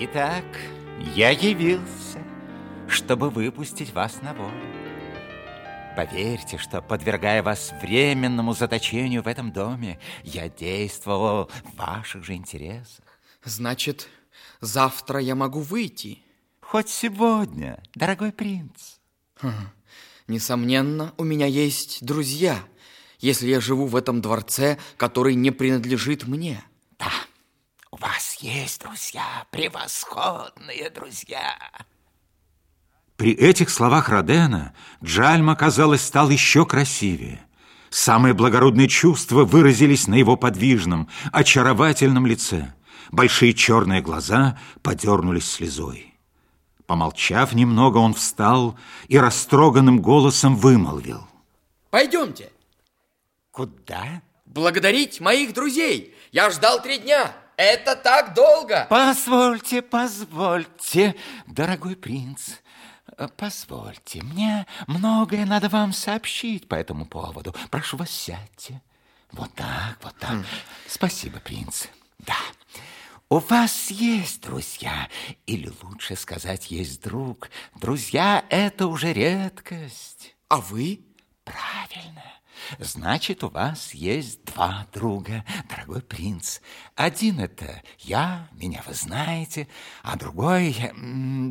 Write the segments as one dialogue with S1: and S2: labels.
S1: Итак, я явился, чтобы выпустить вас на волю. Поверьте, что, подвергая вас временному заточению в этом доме, я действовал в ваших же интересах.
S2: Значит, завтра я могу выйти?
S1: Хоть сегодня, дорогой принц.
S2: Хм. Несомненно, у меня есть друзья, если я живу в этом дворце, который не принадлежит мне.
S1: Есть друзья, превосходные друзья.
S3: При этих словах Родена Джальма, казалось, стал еще красивее. Самые благородные чувства выразились на его подвижном, очаровательном лице. Большие черные глаза подернулись слезой. Помолчав немного, он встал и растроганным голосом вымолвил.
S2: Пойдемте.
S1: Куда?
S2: Благодарить моих друзей. Я ждал три дня. Это так долго.
S1: Позвольте, позвольте, дорогой принц. Позвольте, мне многое надо вам сообщить по этому поводу. Прошу вас, сядьте. Вот так, вот так. Хм. Спасибо, принц. Да, у вас есть друзья, или лучше сказать, есть друг. Друзья – это уже редкость.
S2: А вы?
S1: Правильно. Значит, у вас есть два друга, дорогой принц. Один это я, меня вы знаете, а другой,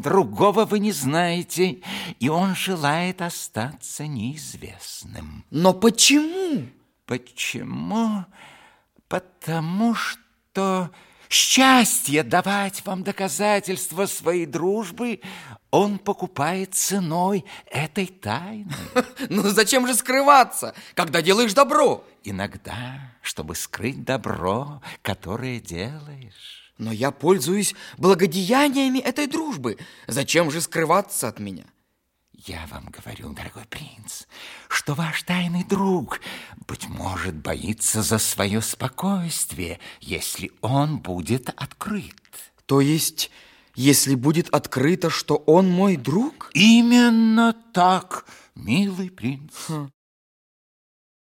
S1: другого вы не знаете, и он желает остаться неизвестным.
S2: Но почему?
S1: Почему? Потому что счастье давать вам доказательства своей дружбы он покупает ценой этой тайны.
S2: Ну зачем же скрываться, когда делаешь добро?
S1: Иногда, чтобы скрыть добро, которое делаешь.
S2: Но я пользуюсь благодеяниями этой дружбы. Зачем же скрываться от меня?
S1: Я вам говорю, дорогой принц, что ваш тайный друг, быть может, боится за свое спокойствие, если он будет открыт.
S2: То есть, если будет открыто, что он мой друг?
S1: Именно так, милый принц.
S2: Хм.